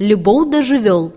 Любов доживел.